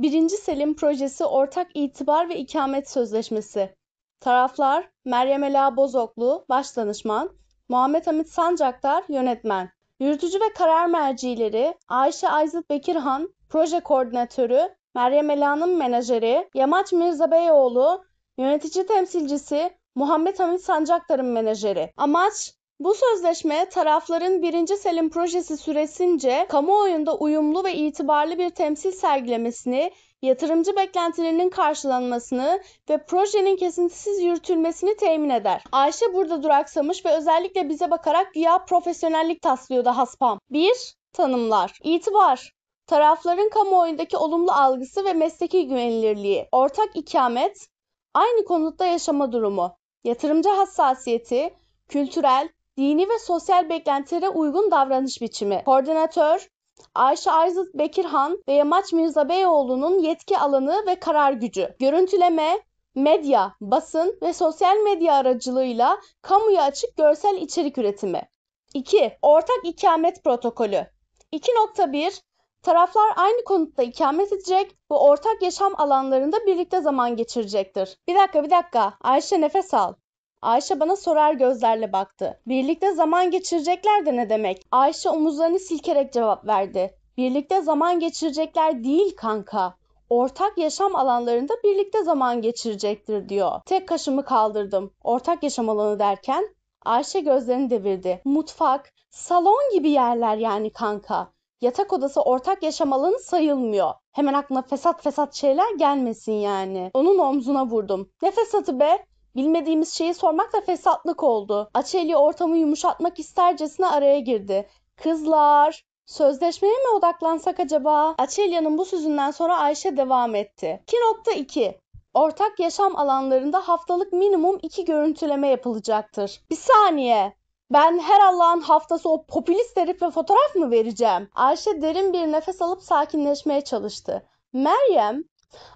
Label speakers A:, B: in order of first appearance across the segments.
A: 1. Selim Projesi Ortak İtibar ve İkamet Sözleşmesi Taraflar Meryem Ela Bozoklu Başdanışman Muhammed Hamit Sancaktar Yönetmen Yürütücü ve karar mercileri Ayşe Aydın Bekirhan Proje Koordinatörü Meryem Ela'nın menajeri Yamaç Mirza Beyoğlu Yönetici temsilcisi Muhammed Hamit Sancaktar'ın menajeri. Amaç bu sözleşme tarafların 1. Selim projesi süresince kamuoyunda uyumlu ve itibarlı bir temsil sergilemesini, yatırımcı beklentilerinin karşılanmasını ve projenin kesintisiz yürütülmesini temin eder. Ayşe burada duraksamış ve özellikle bize bakarak güya profesyonellik taslıyordu haspam. 1. Tanımlar. İtibar. Tarafların kamuoyundaki olumlu algısı ve mesleki güvenilirliği. Ortak ikamet. Aynı konutta yaşama durumu. Yatırımcı hassasiyeti. Kültürel, dini ve sosyal beklentilere uygun davranış biçimi. Koordinatör Ayşe Arzut Bekirhan ve Yamaç Mirza Beyoğlu'nun yetki alanı ve karar gücü. Görüntüleme, medya, basın ve sosyal medya aracılığıyla kamuya açık görsel içerik üretimi. 2. Ortak ikamet protokolü. 2.1 Taraflar aynı konutta ikamet edecek ve ortak yaşam alanlarında birlikte zaman geçirecektir. Bir dakika bir dakika. Ayşe nefes al. Ayşe bana sorar gözlerle baktı. Birlikte zaman geçirecekler de ne demek? Ayşe omuzlarını silkerek cevap verdi. Birlikte zaman geçirecekler değil kanka. Ortak yaşam alanlarında birlikte zaman geçirecektir diyor. Tek kaşımı kaldırdım. Ortak yaşam alanı derken Ayşe gözlerini devirdi. Mutfak, salon gibi yerler yani kanka. Yatak odası ortak yaşam alanı sayılmıyor. Hemen aklına fesat fesat şeyler gelmesin yani. Onun omzuna vurdum. Ne fesatı be? Bilmediğimiz şeyi sormak da fesatlık oldu. Açeli ortamı yumuşatmak istercesine araya girdi. Kızlar, sözleşmeye mi odaklansak acaba? Açelya'nın bu sözünden sonra Ayşe devam etti. 2.2 Ortak yaşam alanlarında haftalık minimum iki görüntüleme yapılacaktır. Bir saniye. Ben her Allah'ın haftası o popülist herifle fotoğraf mı vereceğim? Ayşe derin bir nefes alıp sakinleşmeye çalıştı. Meryem,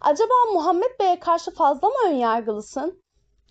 A: acaba Muhammed Bey'e karşı fazla mı önyargılısın?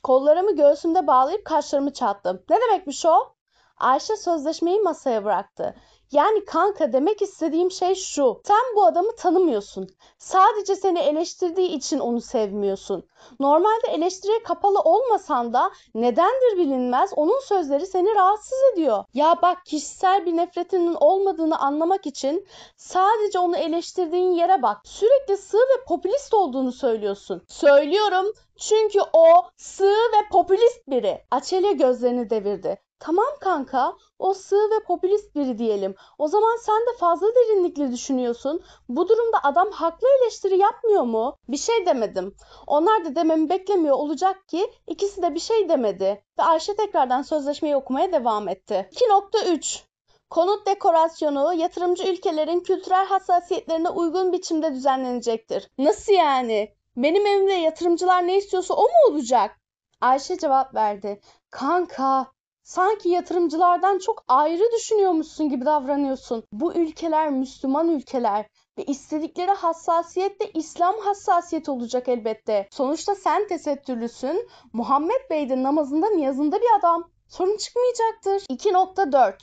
A: Kollarımı göğsümde bağlayıp kaşlarımı çattım. Ne demekmiş o? Ayşe sözleşmeyi masaya bıraktı. Yani kanka demek istediğim şey şu. Sen bu adamı tanımıyorsun. Sadece seni eleştirdiği için onu sevmiyorsun. Normalde eleştiriye kapalı olmasan da nedendir bilinmez onun sözleri seni rahatsız ediyor. Ya bak kişisel bir nefretinin olmadığını anlamak için sadece onu eleştirdiğin yere bak. Sürekli sığ ve popülist olduğunu söylüyorsun. Söylüyorum çünkü o sığ ve popülist biri. Açelya gözlerini devirdi. Tamam kanka, o sığ ve popülist biri diyelim. O zaman sen de fazla derinlikli düşünüyorsun. Bu durumda adam haklı eleştiri yapmıyor mu? Bir şey demedim. Onlar da dememi beklemiyor olacak ki ikisi de bir şey demedi. Ve Ayşe tekrardan sözleşmeyi okumaya devam etti. 2.3 Konut dekorasyonu yatırımcı ülkelerin kültürel hassasiyetlerine uygun biçimde düzenlenecektir. Nasıl yani? Benim evimde yatırımcılar ne istiyorsa o mu olacak? Ayşe cevap verdi. Kanka, sanki yatırımcılardan çok ayrı düşünüyormuşsun gibi davranıyorsun. Bu ülkeler Müslüman ülkeler ve istedikleri hassasiyet de İslam hassasiyeti olacak elbette. Sonuçta sen tesettürlüsün. Muhammed Bey de namazında niyazında bir adam. Sorun çıkmayacaktır. 2.4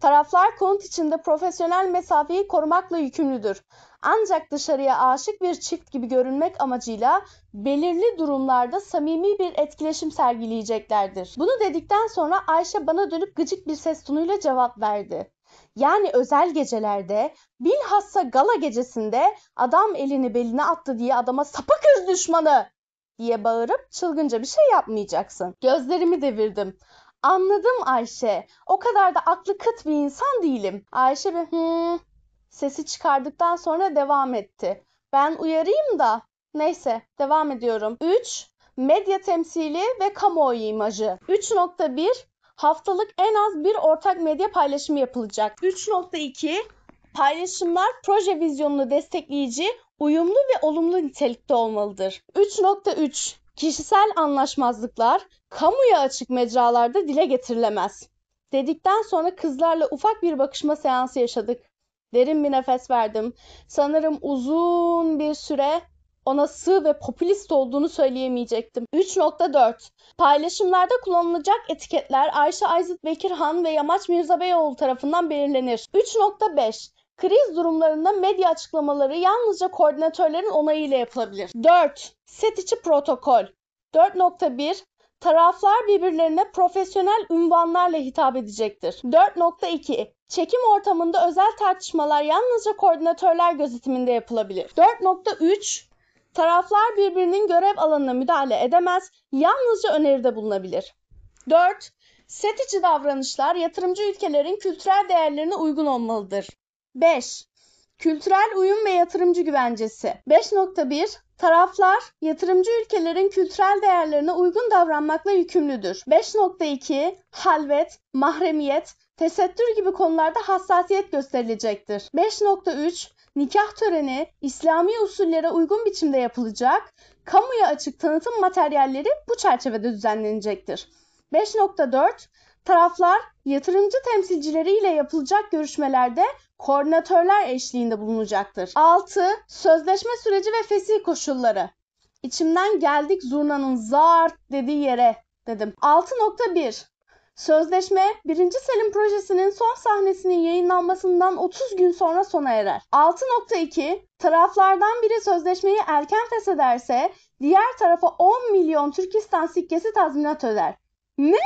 A: Taraflar konut içinde profesyonel mesafeyi korumakla yükümlüdür. Ancak dışarıya aşık bir çift gibi görünmek amacıyla belirli durumlarda samimi bir etkileşim sergileyeceklerdir. Bunu dedikten sonra Ayşe bana dönüp gıcık bir ses tonuyla cevap verdi. Yani özel gecelerde, bilhassa gala gecesinde adam elini beline attı diye adama sapık öz düşmanı diye bağırıp çılgınca bir şey yapmayacaksın. Gözlerimi devirdim. Anladım Ayşe. O kadar da aklı kıt bir insan değilim. Ayşe bir hmm sesi çıkardıktan sonra devam etti. Ben uyarayım da. Neyse devam ediyorum. 3. Medya temsili ve kamuoyu imajı. 3.1 Haftalık en az bir ortak medya paylaşımı yapılacak. 3.2 Paylaşımlar proje vizyonunu destekleyici, uyumlu ve olumlu nitelikte olmalıdır. 3.3 Kişisel anlaşmazlıklar kamuya açık mecralarda dile getirilemez. Dedikten sonra kızlarla ufak bir bakışma seansı yaşadık. Derin bir nefes verdim. Sanırım uzun bir süre ona sığ ve popülist olduğunu söyleyemeyecektim. 3.4 Paylaşımlarda kullanılacak etiketler Ayşe Aydın Bekirhan ve Yamaç Mirza Beyoğlu tarafından belirlenir. 3.5 Kriz durumlarında medya açıklamaları yalnızca koordinatörlerin onayıyla yapılabilir. 4. Set içi protokol. 4.1 Taraflar birbirlerine profesyonel ünvanlarla hitap edecektir. 4.2 Çekim ortamında özel tartışmalar yalnızca koordinatörler gözetiminde yapılabilir. 4.3 Taraflar birbirinin görev alanına müdahale edemez, yalnızca öneride bulunabilir. 4. Set içi davranışlar yatırımcı ülkelerin kültürel değerlerine uygun olmalıdır. 5. Kültürel uyum ve yatırımcı güvencesi. 5.1 Taraflar yatırımcı ülkelerin kültürel değerlerine uygun davranmakla yükümlüdür. 5.2 Halvet, mahremiyet, tesettür gibi konularda hassasiyet gösterilecektir. 5.3 Nikah töreni İslami usullere uygun biçimde yapılacak, kamuya açık tanıtım materyalleri bu çerçevede düzenlenecektir. 5.4 Taraflar yatırımcı temsilcileriyle yapılacak görüşmelerde koordinatörler eşliğinde bulunacaktır. 6. Sözleşme süreci ve fesih koşulları. İçimden geldik zurnanın zart dediği yere dedim. 6.1 Sözleşme 1. Selim projesinin son sahnesinin yayınlanmasından 30 gün sonra sona erer. 6.2 Taraflardan biri sözleşmeyi erken feshederse diğer tarafa 10 milyon Türkistan sikkesi tazminat öder. Ne?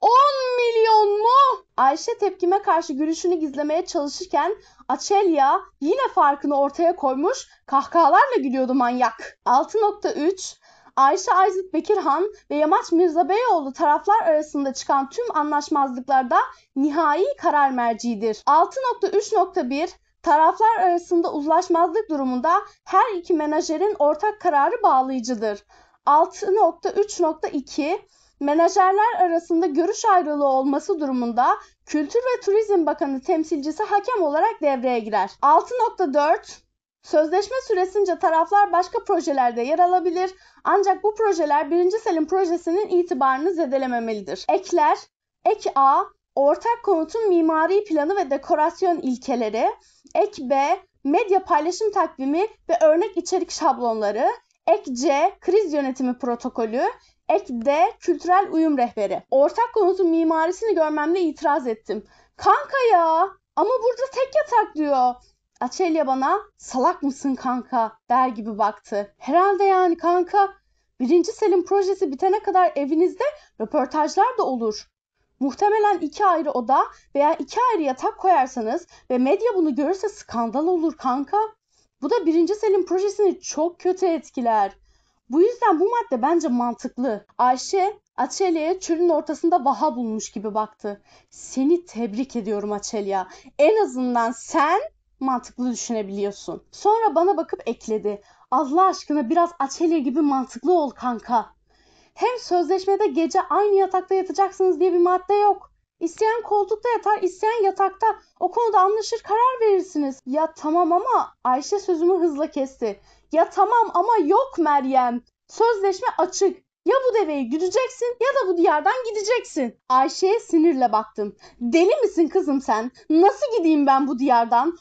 A: 10 milyon mu? Ayşe tepkime karşı gülüşünü gizlemeye çalışırken Açelya yine farkını ortaya koymuş kahkahalarla gülüyordu manyak. 6.3 Ayşe Aydın Bekirhan ve Yamaç Mirza Beyoğlu taraflar arasında çıkan tüm anlaşmazlıklarda nihai karar mercidir. 6.3.1 Taraflar arasında uzlaşmazlık durumunda her iki menajerin ortak kararı bağlayıcıdır. 6.3.2 Menajerler arasında görüş ayrılığı olması durumunda Kültür ve Turizm Bakanı temsilcisi hakem olarak devreye girer. 6.4 Sözleşme süresince taraflar başka projelerde yer alabilir ancak bu projeler 1. Selim projesinin itibarını zedelememelidir. Ekler, Ek A, ortak konutun mimari planı ve dekorasyon ilkeleri, Ek B, medya paylaşım takvimi ve örnek içerik şablonları, Ek C, kriz yönetimi protokolü, Ek D, kültürel uyum rehberi. Ortak konutun mimarisini görmemle itiraz ettim. Kanka ya ama burada tek yatak diyor. Açelya bana salak mısın kanka der gibi baktı. Herhalde yani kanka. Birinci Selim projesi bitene kadar evinizde röportajlar da olur. Muhtemelen iki ayrı oda veya iki ayrı yatak koyarsanız ve medya bunu görürse skandal olur kanka. Bu da birinci Selim projesini çok kötü etkiler. Bu yüzden bu madde bence mantıklı. Ayşe Açelya'ya çölün ortasında vaha bulmuş gibi baktı. Seni tebrik ediyorum Açelya. En azından sen mantıklı düşünebiliyorsun. Sonra bana bakıp ekledi. Allah aşkına biraz Açelya gibi mantıklı ol kanka. Hem sözleşmede gece aynı yatakta yatacaksınız diye bir madde yok. İsteyen koltukta yatar, isteyen yatakta. O konuda anlaşır karar verirsiniz. Ya tamam ama Ayşe sözümü hızla kesti. Ya tamam ama yok Meryem. Sözleşme açık. Ya bu deveyi güdeceksin ya da bu diyardan gideceksin. Ayşe'ye sinirle baktım. Deli misin kızım sen? Nasıl gideyim ben bu diyardan?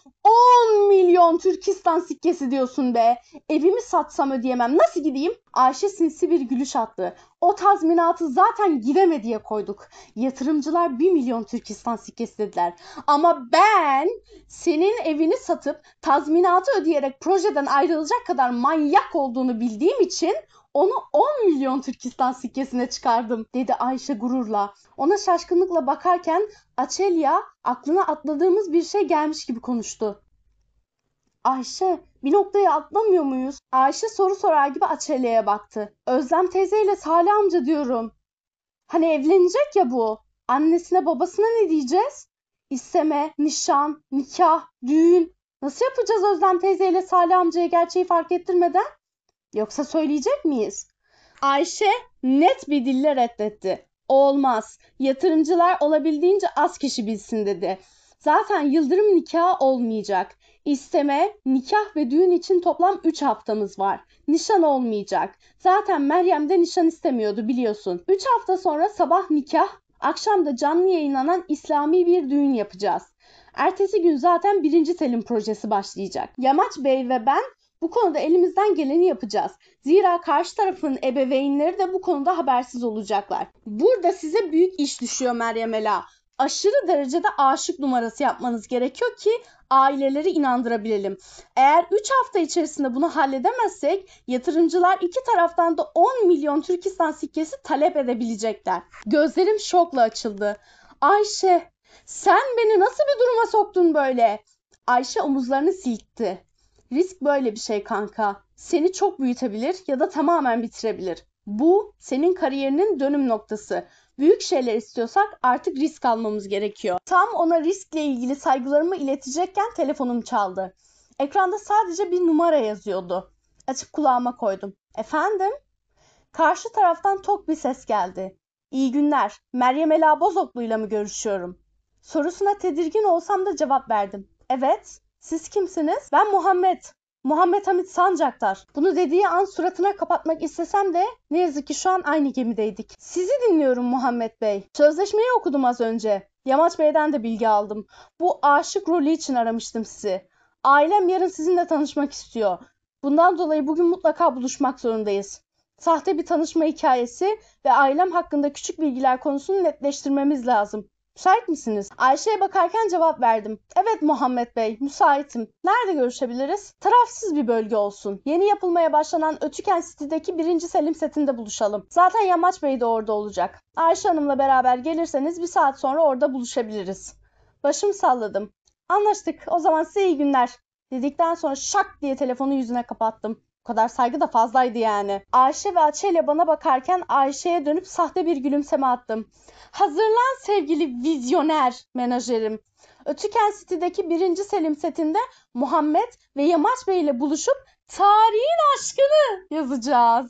A: 10 milyon Türkistan sikkesi diyorsun be. Evimi satsam ödeyemem. Nasıl gideyim? Ayşe sinsi bir gülüş attı. O tazminatı zaten gideme diye koyduk. Yatırımcılar 1 milyon Türkistan sikkesi dediler. Ama ben senin evini satıp tazminatı ödeyerek projeden ayrılacak kadar manyak olduğunu bildiğim için onu 10 milyon Türkistan sikkesine çıkardım dedi Ayşe gururla. Ona şaşkınlıkla bakarken Açelya aklına atladığımız bir şey gelmiş gibi konuştu. Ayşe bir noktaya atlamıyor muyuz? Ayşe soru sorar gibi Açelya'ya baktı. Özlem teyzeyle Salih amca diyorum. Hani evlenecek ya bu. Annesine babasına ne diyeceğiz? İsteme, nişan, nikah, düğün. Nasıl yapacağız Özlem teyzeyle Salih amcaya gerçeği fark ettirmeden? Yoksa söyleyecek miyiz? Ayşe net bir dille reddetti. Olmaz. Yatırımcılar olabildiğince az kişi bilsin dedi. Zaten yıldırım nikahı olmayacak. İsteme, nikah ve düğün için toplam 3 haftamız var. Nişan olmayacak. Zaten Meryem de nişan istemiyordu biliyorsun. 3 hafta sonra sabah nikah, akşam da canlı yayınlanan İslami bir düğün yapacağız. Ertesi gün zaten birinci Selim projesi başlayacak. Yamaç Bey ve ben bu konuda elimizden geleni yapacağız. Zira karşı tarafın ebeveynleri de bu konuda habersiz olacaklar. Burada size büyük iş düşüyor Meryem Ela. aşırı derecede aşık numarası yapmanız gerekiyor ki aileleri inandırabilelim. Eğer 3 hafta içerisinde bunu halledemezsek yatırımcılar iki taraftan da 10 milyon Türkistan sikkesi talep edebilecekler. Gözlerim şokla açıldı. Ayşe, sen beni nasıl bir duruma soktun böyle? Ayşe omuzlarını silkti. Risk böyle bir şey kanka. Seni çok büyütebilir ya da tamamen bitirebilir. Bu senin kariyerinin dönüm noktası. Büyük şeyler istiyorsak artık risk almamız gerekiyor. Tam ona riskle ilgili saygılarımı iletecekken telefonum çaldı. Ekranda sadece bir numara yazıyordu. Açıp kulağıma koydum. Efendim? Karşı taraftan tok bir ses geldi. İyi günler. Meryem Ela Bozoklu'yla mı görüşüyorum? Sorusuna tedirgin olsam da cevap verdim. Evet. Siz kimsiniz? Ben Muhammed. Muhammed Hamit Sancaktar. Bunu dediği an suratına kapatmak istesem de ne yazık ki şu an aynı gemideydik. Sizi dinliyorum Muhammed Bey. Sözleşmeyi okudum az önce. Yamaç Bey'den de bilgi aldım. Bu aşık rolü için aramıştım sizi. Ailem yarın sizinle tanışmak istiyor. Bundan dolayı bugün mutlaka buluşmak zorundayız. Sahte bir tanışma hikayesi ve ailem hakkında küçük bilgiler konusunu netleştirmemiz lazım. Müsait misiniz? Ayşe'ye bakarken cevap verdim. Evet Muhammed Bey, müsaitim. Nerede görüşebiliriz? Tarafsız bir bölge olsun. Yeni yapılmaya başlanan Ötüken City'deki 1. Selim setinde buluşalım. Zaten Yamaç Bey de orada olacak. Ayşe Hanım'la beraber gelirseniz bir saat sonra orada buluşabiliriz. Başımı salladım. Anlaştık. O zaman size iyi günler. Dedikten sonra şak diye telefonu yüzüne kapattım. Kadar saygı da fazlaydı yani. Ayşe ve Açe ile bana bakarken Ayşe'ye dönüp sahte bir gülümseme attım. Hazırlan sevgili vizyoner menajerim. Ötüken City'deki 1. Selim setinde Muhammed ve Yamaç Bey ile buluşup tarihin aşkını yazacağız.